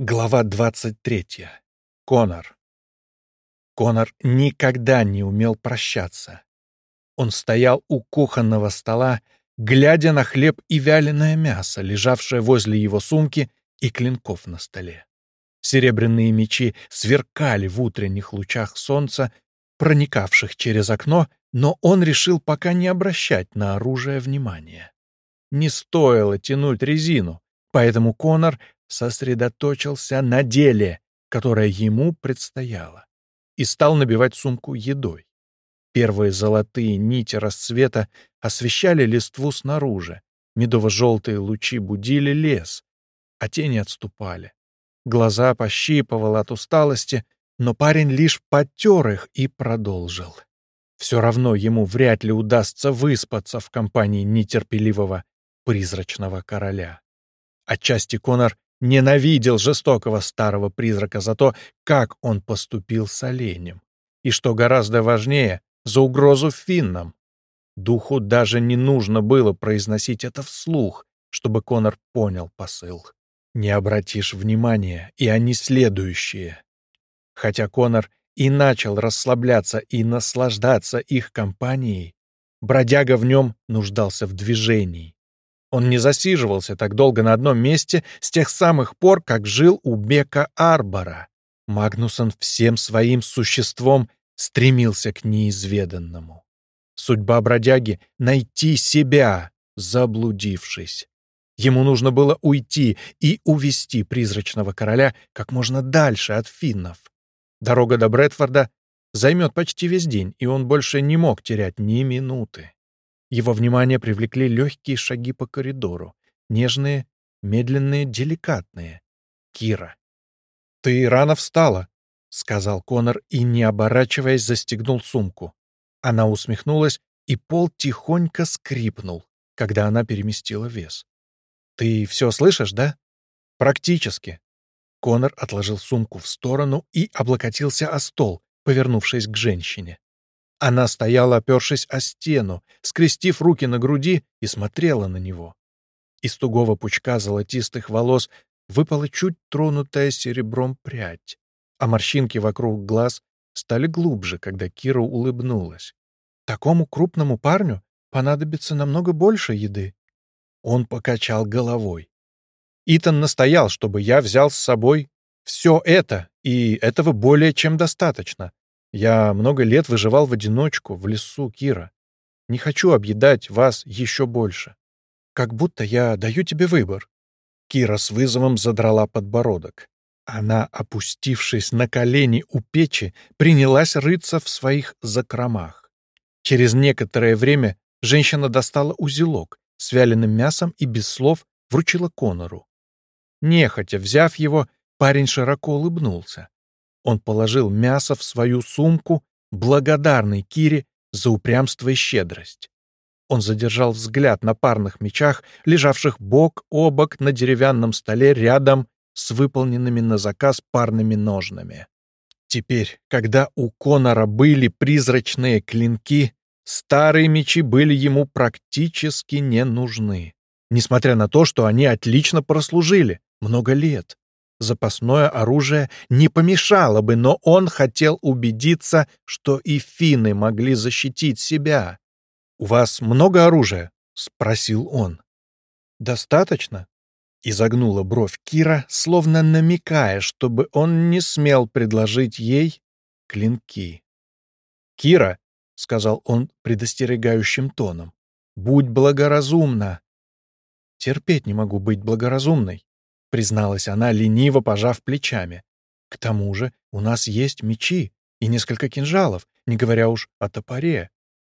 Глава 23. Конор. Конор никогда не умел прощаться. Он стоял у кухонного стола, глядя на хлеб и вяленое мясо, лежавшее возле его сумки и клинков на столе. Серебряные мечи сверкали в утренних лучах солнца, проникавших через окно, но он решил пока не обращать на оружие внимания. Не стоило тянуть резину, поэтому Конор сосредоточился на деле, которое ему предстояло, и стал набивать сумку едой. Первые золотые нити расцвета освещали листву снаружи, медово-желтые лучи будили лес, а тени отступали. Глаза пощипывало от усталости, но парень лишь потер их и продолжил. Все равно ему вряд ли удастся выспаться в компании нетерпеливого призрачного короля. Отчасти Конор ненавидел жестокого старого призрака за то, как он поступил с оленем. И что гораздо важнее, за угрозу финнам. Духу даже не нужно было произносить это вслух, чтобы Конор понял посыл. Не обратишь внимания, и они следующие. Хотя Конор и начал расслабляться и наслаждаться их компанией, бродяга в нем нуждался в движении. Он не засиживался так долго на одном месте с тех самых пор, как жил у Бека Арбора. Магнусон всем своим существом стремился к неизведанному. Судьба бродяги — найти себя, заблудившись. Ему нужно было уйти и увести призрачного короля как можно дальше от финнов. Дорога до Брэдфорда займет почти весь день, и он больше не мог терять ни минуты. Его внимание привлекли легкие шаги по коридору. Нежные, медленные, деликатные. Кира. «Ты рано встала», — сказал Конор и, не оборачиваясь, застегнул сумку. Она усмехнулась, и пол тихонько скрипнул, когда она переместила вес. «Ты все слышишь, да?» «Практически». Конор отложил сумку в сторону и облокотился о стол, повернувшись к женщине. Она стояла, опершись о стену, скрестив руки на груди и смотрела на него. Из тугого пучка золотистых волос выпала чуть тронутая серебром прядь, а морщинки вокруг глаз стали глубже, когда Кира улыбнулась. «Такому крупному парню понадобится намного больше еды». Он покачал головой. Итан настоял, чтобы я взял с собой все это, и этого более чем достаточно. Я много лет выживал в одиночку, в лесу, Кира. Не хочу объедать вас еще больше. Как будто я даю тебе выбор». Кира с вызовом задрала подбородок. Она, опустившись на колени у печи, принялась рыться в своих закромах. Через некоторое время женщина достала узелок с вяленым мясом и без слов вручила Конору. Нехотя взяв его, парень широко улыбнулся. Он положил мясо в свою сумку, благодарный Кире за упрямство и щедрость. Он задержал взгляд на парных мечах, лежавших бок о бок на деревянном столе рядом с выполненными на заказ парными ножнами. Теперь, когда у Конора были призрачные клинки, старые мечи были ему практически не нужны, несмотря на то, что они отлично прослужили много лет. Запасное оружие не помешало бы, но он хотел убедиться, что и финны могли защитить себя. «У вас много оружия?» — спросил он. «Достаточно?» — изогнула бровь Кира, словно намекая, чтобы он не смел предложить ей клинки. «Кира», — сказал он предостерегающим тоном, — «будь благоразумна». «Терпеть не могу быть благоразумной», — призналась она, лениво пожав плечами. «К тому же у нас есть мечи и несколько кинжалов, не говоря уж о топоре.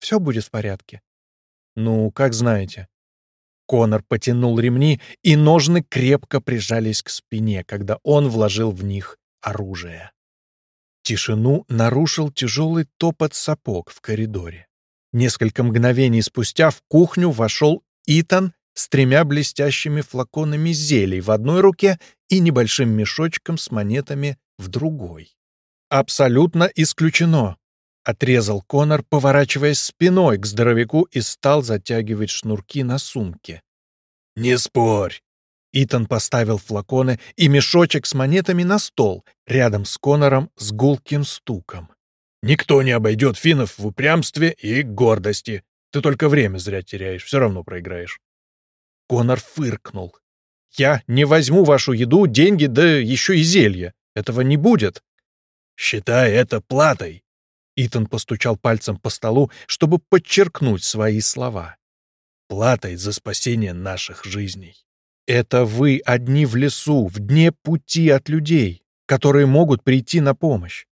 Все будет в порядке». «Ну, как знаете». Конор потянул ремни, и ножны крепко прижались к спине, когда он вложил в них оружие. Тишину нарушил тяжелый топот сапог в коридоре. Несколько мгновений спустя в кухню вошел Итан с тремя блестящими флаконами зелий в одной руке и небольшим мешочком с монетами в другой. «Абсолютно исключено», — отрезал Конор, поворачиваясь спиной к здоровяку и стал затягивать шнурки на сумке. «Не спорь», Итан поставил флаконы и мешочек с монетами на стол, рядом с Конором с гулким стуком. «Никто не обойдет финнов в упрямстве и гордости. Ты только время зря теряешь, все равно проиграешь». Конор фыркнул. «Я не возьму вашу еду, деньги, да еще и зелье. Этого не будет». «Считай это платой», Итан постучал пальцем по столу, чтобы подчеркнуть свои слова. «Платой за спасение наших жизней». Это вы одни в лесу, в дне пути от людей, которые могут прийти на помощь.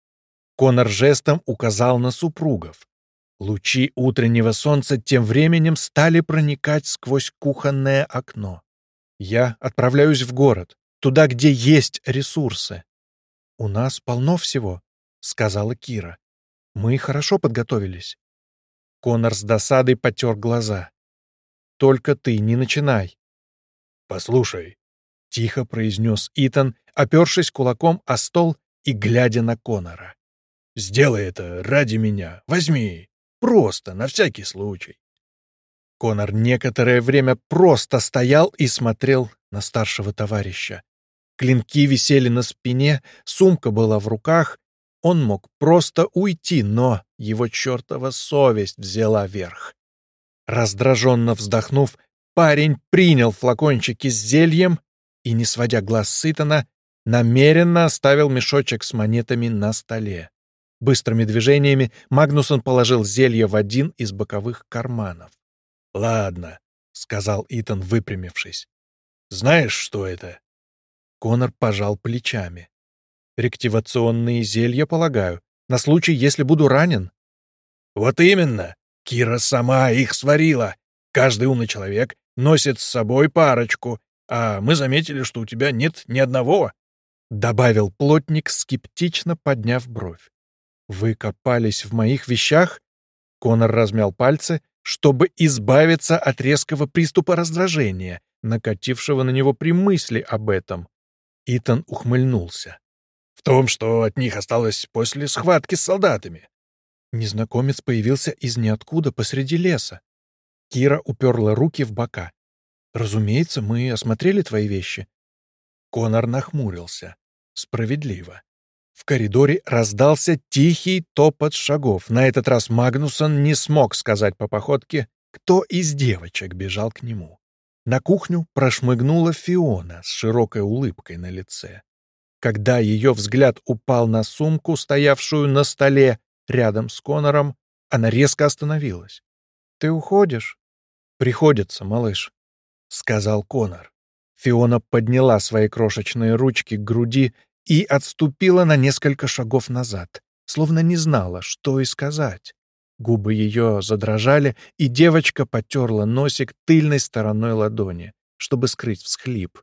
Конор жестом указал на супругов. Лучи утреннего солнца тем временем стали проникать сквозь кухонное окно. Я отправляюсь в город, туда, где есть ресурсы. «У нас полно всего», — сказала Кира. Мы хорошо подготовились. Конор с досадой потер глаза. Только ты не начинай. Послушай, — тихо произнес Итан, опершись кулаком о стол и глядя на Конора. «Сделай это ради меня. Возьми. Просто, на всякий случай». Конор некоторое время просто стоял и смотрел на старшего товарища. Клинки висели на спине, сумка была в руках, он мог просто уйти, но его чертова совесть взяла верх. Раздраженно вздохнув, парень принял флакончики с зельем и, не сводя глаз с Итана, намеренно оставил мешочек с монетами на столе. Быстрыми движениями Магнусон положил зелье в один из боковых карманов. «Ладно», — сказал Итан, выпрямившись. «Знаешь, что это?» Конор пожал плечами. Рективационные зелья, полагаю, на случай, если буду ранен. Вот именно. Кира сама их сварила. Каждый умный человек носит с собой парочку, а мы заметили, что у тебя нет ни одного. Добавил плотник, скептично подняв бровь. Вы копались в моих вещах? Конор размял пальцы, чтобы избавиться от резкого приступа раздражения, накатившего на него при мысли об этом. Итан ухмыльнулся том, что от них осталось после схватки с солдатами. Незнакомец появился из ниоткуда посреди леса. Кира уперла руки в бока. «Разумеется, мы осмотрели твои вещи». Конор нахмурился. Справедливо. В коридоре раздался тихий топот шагов. На этот раз Магнусон не смог сказать по походке, кто из девочек бежал к нему. На кухню прошмыгнула Фиона с широкой улыбкой на лице. Когда ее взгляд упал на сумку, стоявшую на столе рядом с Конором, она резко остановилась. «Ты уходишь?» «Приходится, малыш», — сказал Конор. Фиона подняла свои крошечные ручки к груди и отступила на несколько шагов назад, словно не знала, что и сказать. Губы ее задрожали, и девочка потерла носик тыльной стороной ладони, чтобы скрыть всхлип.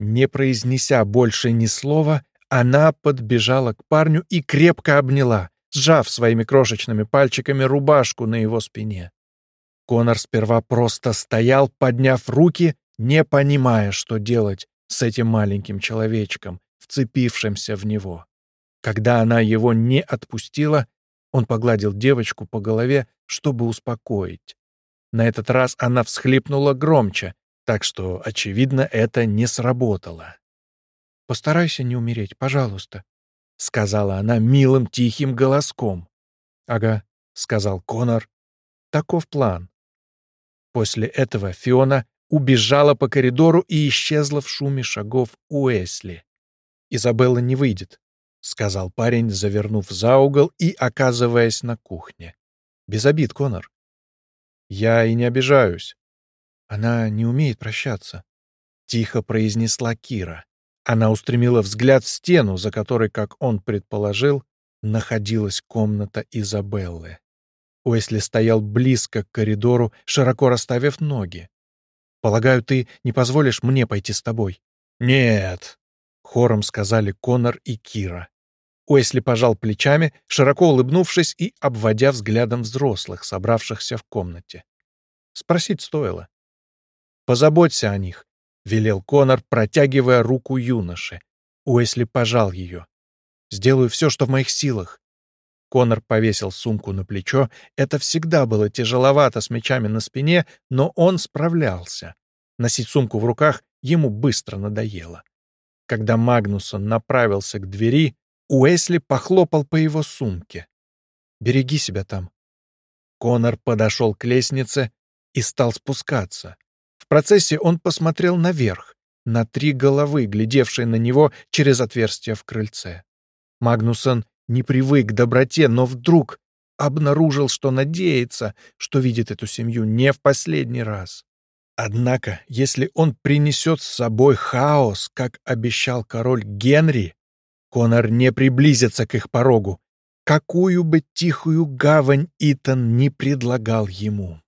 Не произнеся больше ни слова, она подбежала к парню и крепко обняла, сжав своими крошечными пальчиками рубашку на его спине. Конор сперва просто стоял, подняв руки, не понимая, что делать с этим маленьким человечком, вцепившимся в него. Когда она его не отпустила, он погладил девочку по голове, чтобы успокоить. На этот раз она всхлипнула громче, так что, очевидно, это не сработало. «Постарайся не умереть, пожалуйста», — сказала она милым тихим голоском. «Ага», — сказал Конор. «Таков план». После этого Фиона убежала по коридору и исчезла в шуме шагов Уэсли. «Изабелла не выйдет», — сказал парень, завернув за угол и оказываясь на кухне. «Без обид, Конор». «Я и не обижаюсь. Она не умеет прощаться», — тихо произнесла Кира. Она устремила взгляд в стену, за которой, как он предположил, находилась комната Изабеллы. Уэсли стоял близко к коридору, широко расставив ноги. «Полагаю, ты не позволишь мне пойти с тобой?» «Нет», — хором сказали Конор и Кира. Уэсли пожал плечами, широко улыбнувшись и обводя взглядом взрослых, собравшихся в комнате. Спросить стоило. «Позаботься о них», — велел Конор, протягивая руку юноше. Уэсли пожал ее. «Сделаю все, что в моих силах». Конор повесил сумку на плечо. Это всегда было тяжеловато с мечами на спине, но он справлялся. Носить сумку в руках ему быстро надоело. Когда Магнусон направился к двери, Уэсли похлопал по его сумке. «Береги себя там». Конор подошел к лестнице и стал спускаться. В процессе он посмотрел наверх, на три головы, глядевшие на него через отверстие в крыльце. Магнусон не привык к доброте, но вдруг обнаружил, что надеется, что видит эту семью не в последний раз. Однако, если он принесет с собой хаос, как обещал король Генри, Конор не приблизится к их порогу, какую бы тихую гавань Итан не предлагал ему.